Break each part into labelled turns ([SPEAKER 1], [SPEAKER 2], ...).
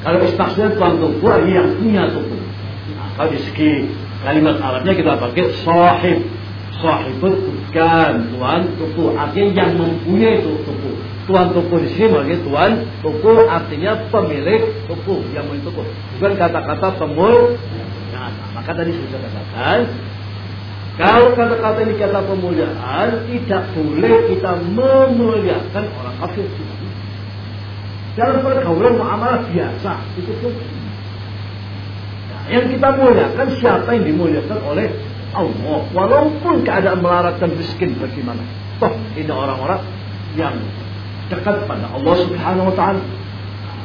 [SPEAKER 1] Kalau istaghfir tuan ini yang punya tuku. Nah, kalau di segi kalimat Arabnya kita pakai sahib. Sahib bukan tuan tuku. Artinya yang mempunyai tuku. Tuan tuku di sini bagi tuan tuku artinya pemilik tuku yang memiliki tuku. Bukan kata-kata pemul. Nah, maka tadi sudah katakan kalau kata-kata ini kata pemuliaan, tidak boleh kita memuliakan orang kafir. Dalam pergaulan muamalah biasa, itu pun. Nah, yang kita muliakan siapa yang dimuliakan oleh Allah. Walaupun keadaan melarat dan miskin bagaimana. Toh ini orang-orang yang dekat pada Allah Subhanahu wa taala.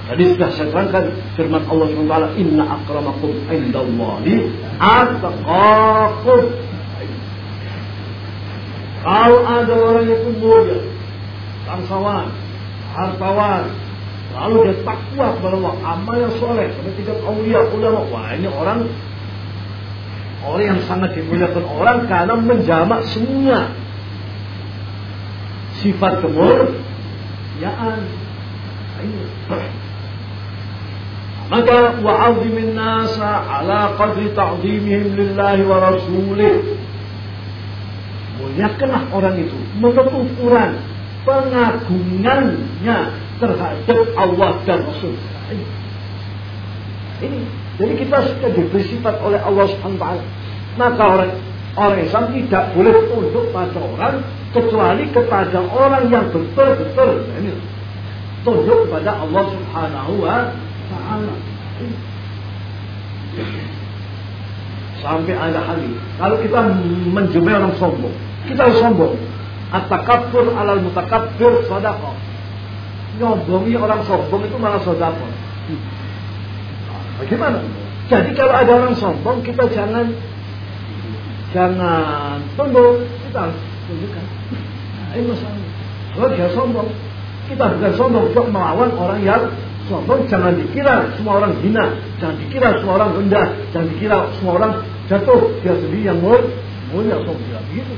[SPEAKER 1] Tadi sudah saya terangkan firman Allah Subhanahu wa taala, "Inna akramakum indallahi atqakum." Kalau ada orang yang mulia, bangsawan, hartawan, lalu dia takwa kepada Allah, amal yang soleh, seperti tiga awliya ulama, wah ini orang orang yang sangat dimuliakan orang karena menjamak semua sifat kemuliaan. Ini. Maka wa'azimin nasa ala qadri ta'zimihim lillahi wa rasulih. Muliakanlah orang itu. Menurut ukuran pengagungannya terhadap Allah dan Rasul. Ini. ini. Jadi kita sudah diberi sifat oleh Allah Subhanahu Wa Maka orang orang Islam tidak boleh tunduk pada orang kecuali kepada orang yang betul-betul ini tunduk kepada Allah Subhanahu Wa Taala. Sampai ada hari kalau kita menjumpai orang sombong, kita harus sombong. At-takabbur alal mutakabbir sadaqah. Nyombongi orang sombong itu malah. Nah, bagaimana? Jadi kalau ada orang sombong kita jangan jangan tunduk, kita harus tunjukkan. Nah, ini masalahnya. Kalau dia sombong, kita bukan sombong untuk melawan orang yang sombong. Jangan dikira semua orang hina, jangan dikira semua orang rendah, jangan dikira semua orang jatuh. Dia sendiri yang mulia, mulia sombong. Begitu.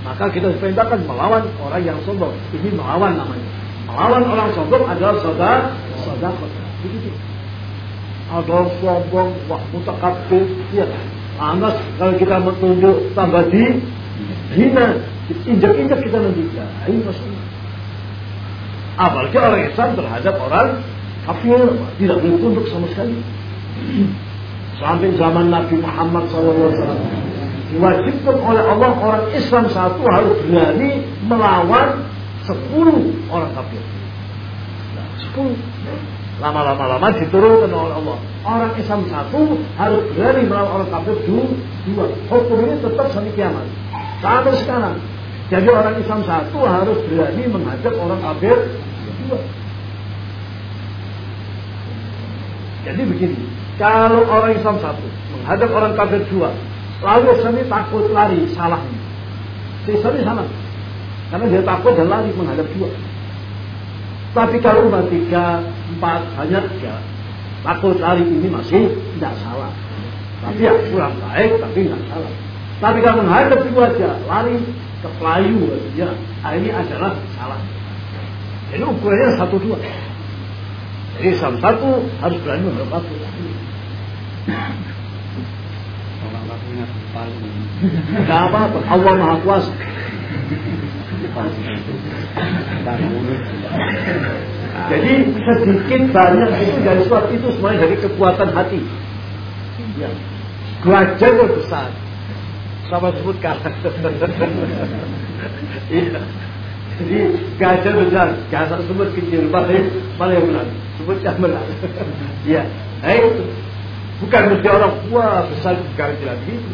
[SPEAKER 1] Maka kita diperintahkan melawan orang yang sombong. Ini melawan namanya. Melawan orang sombong adalah saudara saudara. Begitu. Ada sombong, wah mutakabir, ya. Anas kalau kita menunjuk tambah di hina, injak-injak kita nanti. Nah, ini maksudnya. Apalagi orang Islam terhadap orang kafir tidak boleh tunduk sama sekali. Sampai zaman Nabi Muhammad SAW diwajibkan oleh Allah orang Islam satu harus berani melawan sepuluh orang kafir. Nah, sepuluh. Lama-lama lama diturunkan oleh Allah. Orang Islam satu harus berani melawan orang kafir dua. Hukum ini tetap sampai kiamat. Sampai sekarang. Jadi orang Islam satu harus berani menghadap orang kafir dua. Jadi begini, kalau orang Islam satu menghadap orang kafir dua, Lalu seni takut lari, salah. Si seni sama. Karena dia takut dan lari menghadap dua. Tapi kalau umat tiga, empat, hanya tiga. Takut lari ini masih tidak salah. Tapi ya kurang baik, tapi tidak salah. Tapi kalau menghadap dua aja, lari ke pelayu, ya, ini adalah salah. Ini ukurannya satu dua. Jadi salah satu harus berani menghadap satu. Tidak apa-apa, Allah Maha Kuasa. Jadi sedikit banyak itu dari suatu itu semuanya dari kekuatan hati. Ya. Yang besar. Sama sebut. Iya. Jadi gajah besar, gajah sebut kecil, paling paling benar. Sebut yang benar. Iya. Nah itu. Bukan mesti orang wah besar gajah gitu.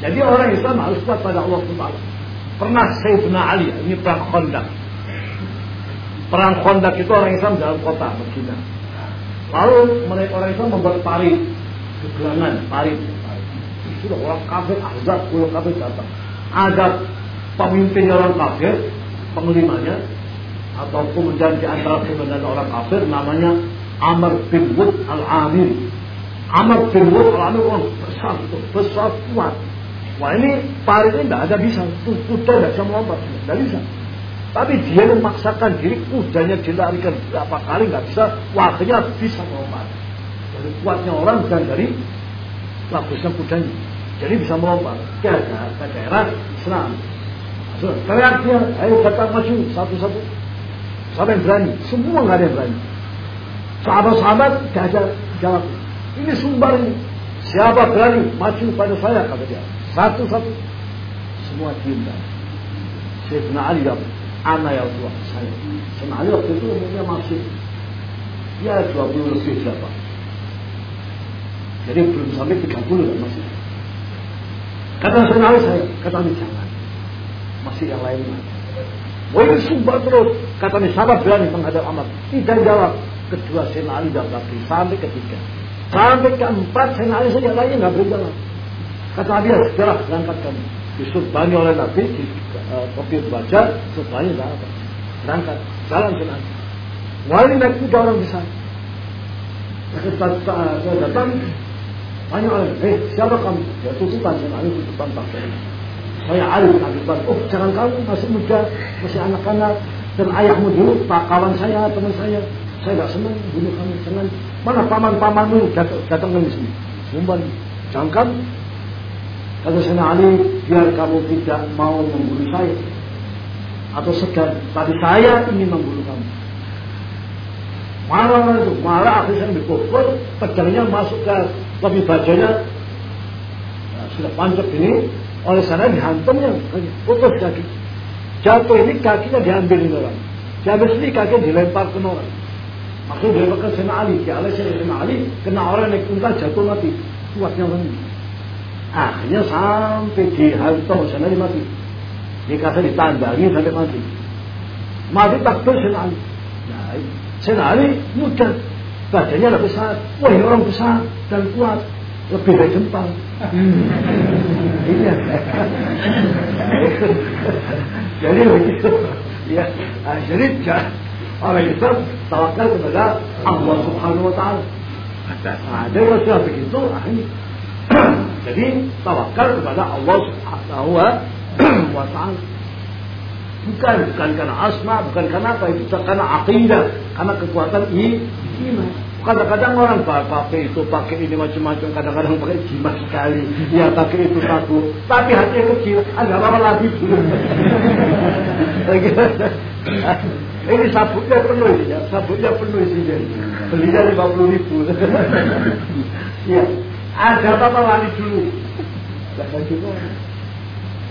[SPEAKER 1] Jadi orang Islam harus kuat pada Allah Subhanahu Pernah Sayyidina Ali, ini perang Khandaq. Perang Khandaq itu orang Islam dalam kota Medina. Lalu mereka orang Islam membuat parit, gelangan, parit. Sudah orang kafir, azab, orang kafir datang. Ada pemimpin orang kafir, penglimanya, atau kemudian di antara komandan orang kafir namanya Amr bin Wud al-Amir. Amr bin Wud al-Amir orang besar, besar kuat. Wah ini parit ini tidak ada bisa, kuda tidak bisa melompat, tidak bisa. Tapi dia memaksakan diri, kudanya dilarikan berapa kali nggak bisa, waktunya bisa melompat. Dari kuatnya orang dan dari bagusnya kudanya. Jadi bisa melompat ke, ke daerah Islam. Teriak dia, ayo datang maju satu-satu. Siapa yang berani? Semua nggak ada yang berani. Sahabat-sahabat gak ada jawab. Ini sumber ini. Siapa berani maju pada saya kata dia. Satu-satu. Semua dan. Sayyidina Ali jawab, Ana ya Allah saya. Sayyidina Ali waktu itu umurnya masih ya 20 lebih siapa. Jadi belum sampai 30 kan masih. Kata Sayyidina Ali saya, kata Ali jangan. Masih yang lainnya. Wah ini sumpah terus. Kata ini sahabat berani menghadap amat. Tidak jawab. Kedua Sayyidina Ali lagi. Sampai ketiga. Sampai keempat Sayyidina Ali saja lainnya nggak berjalan. Kata ya segera berangkat kamu. Disurbani oleh Nabi di uh, kopi baca nggak apa. Berangkat. Jalan Ali. Wali naik kuda orang besar. Saya datang tanya oleh, eh siapa kamu? Ya tutupan Sayyidina Ali tutupan bangsa saya Ali bin Abi Thalib. Oh, jangan kamu masih muda, masih anak-anak. Dan ayahmu dulu, pak kawan saya, teman saya. Saya tidak senang bunuh kamu. Jangan. Mana paman-pamanmu datang, datang ke sini. Sumpah, jangan kamu. Kata saya Ali, biar kamu tidak mau membunuh saya. Atau segan. Tapi saya ingin membunuh kamu. Marah itu, marah akhirnya dipukul, pedangnya masuk ke lebih bajanya, nah, sudah pancap ini, oleh sana dihantamnya, putus kaki. Jatuh ini kakinya diambil orang. Diambil sini kakinya dilempar ke orang. Maksudnya dilempar ke Sena Ali. Ya oleh Sena Ali kena orang naik unta jatuh mati. Kuatnya orang ini. Akhirnya sampai dihantam Sena Ali mati. Dikasih ditandangi sampai mati. Mati takbir Sena Ali. Nah, Sena Ali mudah. Badannya lebih besar. Wah orang besar dan kuat lebih dari jempol. Hmm. Iya. jadi begitu. Ya, nah, jadi orang itu tawakal kepada Allah Subhanahu Wa Taala. Nah, jadi kalau sudah begitu, ah, jadi tawakal kepada Allah Subhanahu Wa Taala. Bukan, bukan karena asma, bukan karena apa itu, karena akidah, karena kekuatan iman. Kadang-kadang orang pakai itu, pakai ini macam-macam. Kadang-kadang pakai jimat sekali. Ya pakai itu satu. Tapi hatinya kecil. Ada apa lagi ini sabutnya penuh ya. Sabutnya penuh isinya. Belinya lima puluh ribu. ya. Ada apa lagi dulu.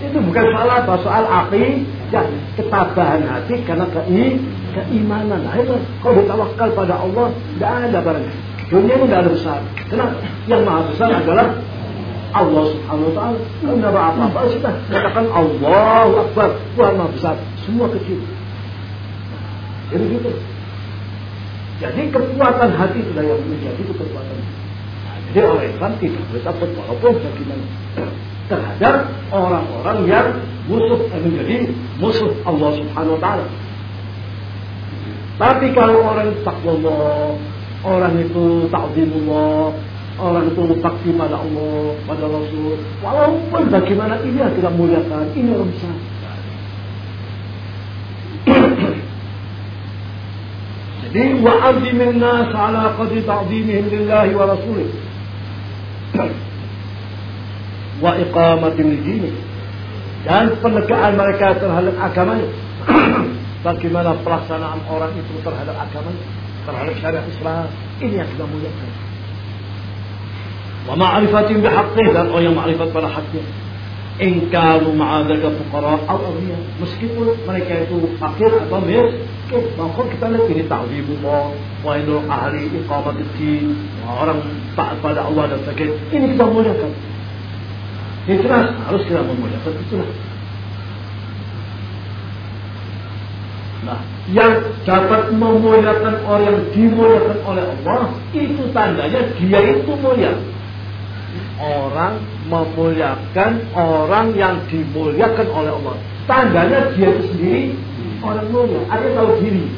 [SPEAKER 1] Itu bukan salah, soal api, ya ketabahan hati karena kei, keimanan. Nah, itu kalau ditawakal pada Allah, tidak ada barang. Dunia itu tidak ada besar. Kenapa? Yang maha besar adalah Allah subhanahu wa ta'ala. Kalau apa-apa, kita katakan Allah Akbar. Tuhan maha besar. Semua kecil. Jadi gitu. Jadi kekuatan hati itu yang menjadi itu kekuatan. Nah, jadi orang Islam tidak boleh takut walaupun bagaimana terhadap orang-orang yang musuh menjadi musuh Allah Subhanahu wa taala. Tapi kalau orang takwa orang itu ta'zimullah, orang itu bakti pada Allah, pada Rasul, walaupun bagaimana ini kita muliakan, ini orang besar. Jadi wa'azimin nas ala qadri ta'zimihim lillahi wa rasulih. Wa iqamatin dini. Dan penegaan mereka terhadap agamanya. Bagaimana pelaksanaan orang itu terhadap agama terhadap syariat Islam. Ini yang kita muliakan. Wa ma'rifatin bihaqqih dan orang yang ma'rifat pada haknya. In kanu ma'adaka fuqara atau awliya. Meskipun mereka itu fakir atau miskin. Maka kita lihat ini ta'zimullah wa ahli iqamat din. Orang taat pada Allah dan sebagainya ini kita muliakan itulah harus kita memuliakan itulah Nah, yang dapat memuliakan orang yang dimuliakan oleh Allah itu tandanya dia itu mulia. Orang memuliakan orang yang dimuliakan oleh Allah. Tandanya dia itu sendiri orang mulia. Ada tahu diri,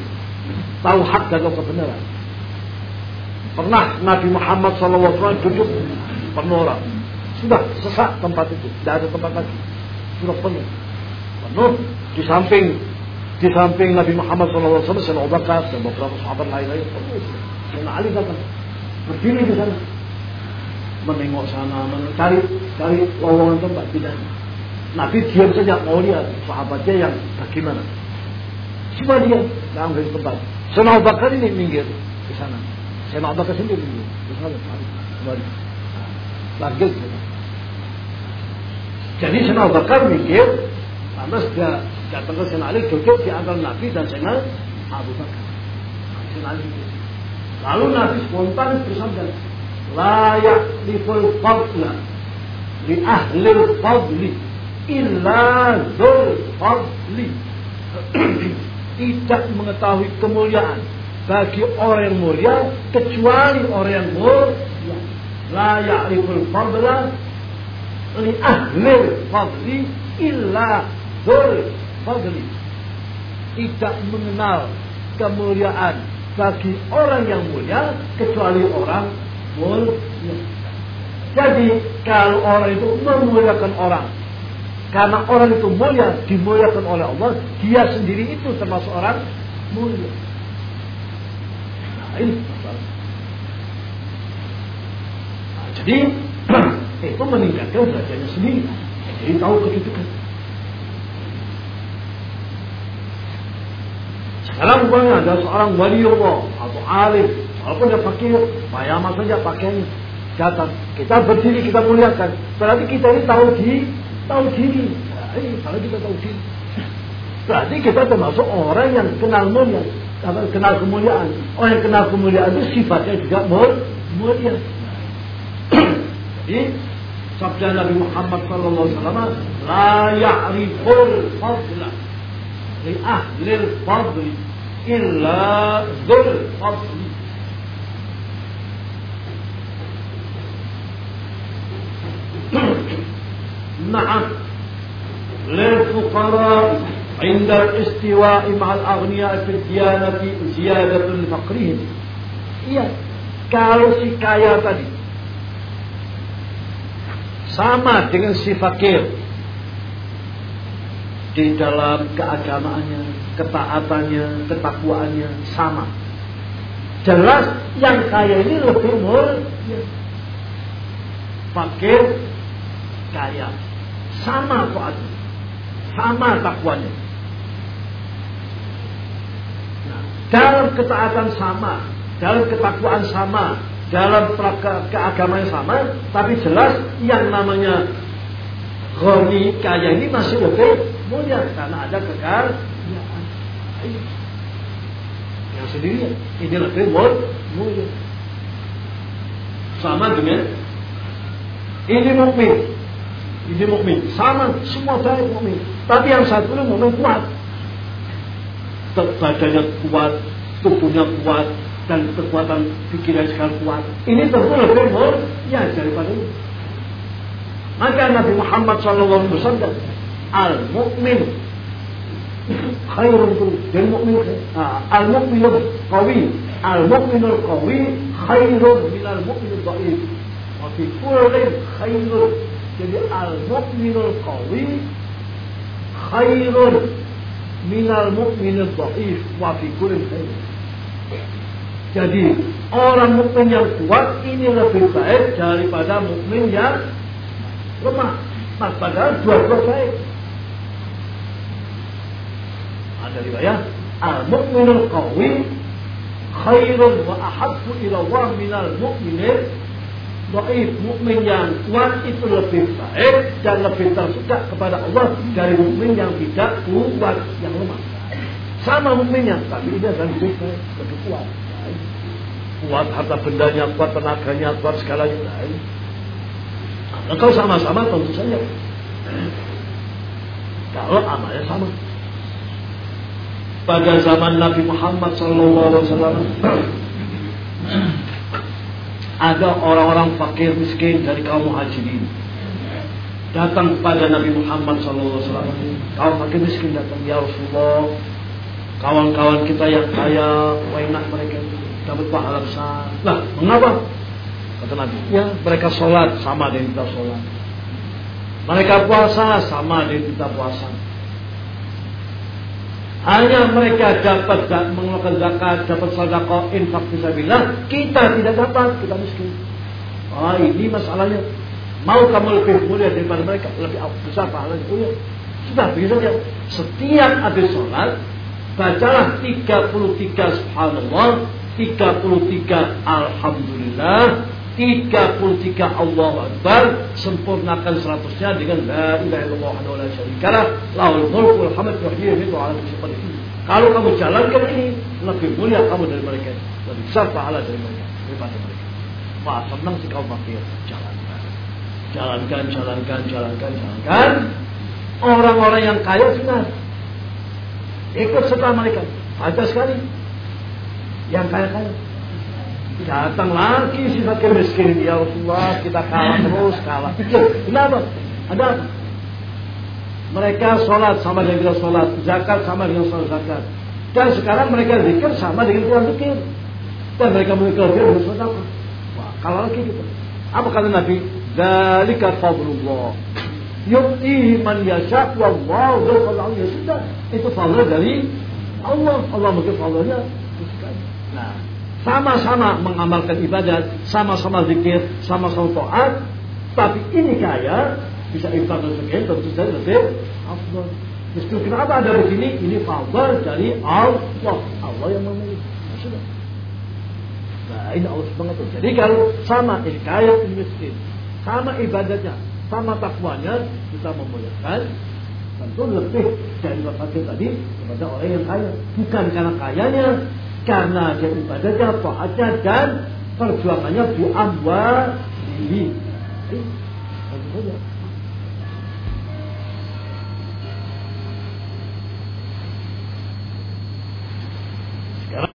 [SPEAKER 1] tahu hak dan kebenaran. Pernah Nabi Muhammad SAW duduk penuh orang. Sudah sesak tempat itu, tidak ada tempat lagi. Sudah penuh. Penuh di samping Di samping Nabi Muhammad SAW, Sayyidina Abu Bakar dan beberapa sahabat lain-lain. Sayyidina Ali datang. Berdiri di sana. Menengok sana, mencari cari lowongan tempat. Tidak. Nabi diam saja mau lihat sahabatnya yang bagaimana. Cuma dia dalam dari tempat. Sayyidina Abu Bakar ini minggir ke sana. Sayyidina Abu Bakar sendiri kembali. Lagi. Jadi Sayyidina Abu Bakar minggir, lantas dia datang ke Sayyidina Ali duduk di antara Nabi dan Sayyidina Abu Bakar. Sayyidina Ali. Lalu Nabi spontan bersabda, La ya'liful fadla li ahli fadli illa dzul fadli. Tidak mengetahui kemuliaan bagi orang yang mulia kecuali orang yang mulia. La ya'riful fadla li ahli fadli illa dzul fadli. Tidak mengenal kemuliaan bagi orang yang mulia kecuali orang mulia. Jadi kalau orang itu memuliakan orang karena orang itu mulia dimuliakan oleh Allah, dia sendiri itu termasuk orang mulia. Nah, ini. Nah, jadi itu meningkatkan derajatnya sendiri. Jadi tahu kedudukan. Sekarang umpamanya ada seorang wali Allah atau alim, walaupun dia fakir, bayama saja pakaiannya. Datang, kita berdiri, kita muliakan. Berarti kita ini tahu di, tahu diri. Nah, ini kalau kita tahu diri. Berarti kita termasuk orang yang kenal mulia, kenal kemuliaan. Orang yang kenal kemuliaan itu sifatnya juga mulia. Jadi sabda Nabi Muhammad sallallahu alaihi wasallam, la ya'riful fadla li ahli al-fadli illa dzul fadli. نعم للفقراء عند الاستواء مع الأغنياء في الديانة زيادة لفقرهم Iya, kalau si kaya tadi sama dengan si fakir di dalam keagamaannya, ketaatannya, ketakwaannya sama. Jelas yang kaya ini lebih mulia. Fakir kaya sama taatnya, sama takwanya. Dalam ketaatan sama, dalam ketakwaan sama, dalam keagamaan sama, tapi jelas yang namanya Ghani kaya ini masih lebih mulia karena ada kekayaan. Yang sendirian ini lebih mulia. Sama dengan ini mukmin, ini mukmin, sama semua baik mukmin. Tapi yang satu ini mukmin kuat, badannya kuat, tubuhnya kuat, dan kekuatan pikiran sekarang kuat. Ini tentu lebih mulia daripada ini. Maka Nabi Muhammad SAW bersabda, al mukmin khairun dan mukmin al mukminul qawi al mukminul qawi khairun min al mukminul dhaif wa fi kullin khairun jadi al mukminul qawi khairun min al mukminul dhaif wa fi jadi orang mukmin yang kuat ini lebih baik daripada mukmin yang lemah. Mas padahal dua-dua baik. Ada riwayat al-mu'minul qawi khairun wa ahabbu ila Allah minal mu'minil dhaif. Mukmin yang kuat itu lebih baik dan lebih tersuka kepada Allah dari mukmin yang tidak kuat, yang lemah. Sama mukminnya, tapi ini adalah lebih lebih kuat. Kuat harta bendanya, kuat tenaganya, kuat segalanya. Nah, kalau sama-sama tentu saja. Kalau amalnya sama. Pada zaman Nabi Muhammad SAW ada orang-orang fakir miskin dari kaum muhajirin datang kepada Nabi Muhammad SAW. Kaum fakir miskin datang ya Rasulullah. Kawan-kawan kita yang kaya, enak mereka dapat pahala besar. Lah, mengapa? Kata Nabi, ya mereka sholat sama dengan kita sholat. Mereka puasa sama dengan kita puasa. Hanya mereka dapat mengeluarkan zakat, dapat sedekah, infak fisabilillah, kita tidak dapat, kita miskin. Ah, ini masalahnya. Mau kamu lebih mulia daripada mereka, lebih besar pahalanya. Oh ya, sudah begitu saja. Setiap habis sholat, bacalah 33 subhanallah, 33 alhamdulillah, 33 Allah Akbar sempurnakan seratusnya dengan la ilaha illallah wa la syarikalah lahul mulku wal hamdu wa huwa yuhyidu ala kulli kalau kamu jalankan ini lebih mulia kamu dari mereka lebih besar pahala dari mereka daripada mereka. Wah senang sih kaum fakir jalankan. Jalankan jalankan jalankan jalankan. Orang-orang yang kaya senang. Ikut serta mereka. Ada sekali. Yang kaya-kaya Datang lagi si fakir miskin. Ya Rasulullah kita kalah terus kalah. Kenapa? Ada? Mereka sholat sama dengan kita sholat. Zakat sama dengan sholat zakat. Dan sekarang mereka zikir sama dengan kita zikir. Dan mereka dengan sholat apa? Wah, kalau lagi gitu. Apa kata Nabi? Dalika fadlullah. Yuktihi man yasha wallahu dzul itu fadl dari Allah. Allah mungkin fadlnya. Sama-sama mengamalkan ibadat, sama-sama zikir, sama-sama taat, tapi ini kaya bisa infak dan sebagainya tentu saja lebih afdal. Justru kenapa ada begini? Ini fadl dari Allah. Allah yang memilih. Nah, ini Allah wa Jadi kalau sama ini kaya ini miskin, sama ibadatnya, sama takwanya, kita memuliakan tentu lebih dari bapak tadi kepada orang yang kaya. Bukan karena kayanya, karena dia ibadahnya, taatnya dan perjuangannya bu amwa ini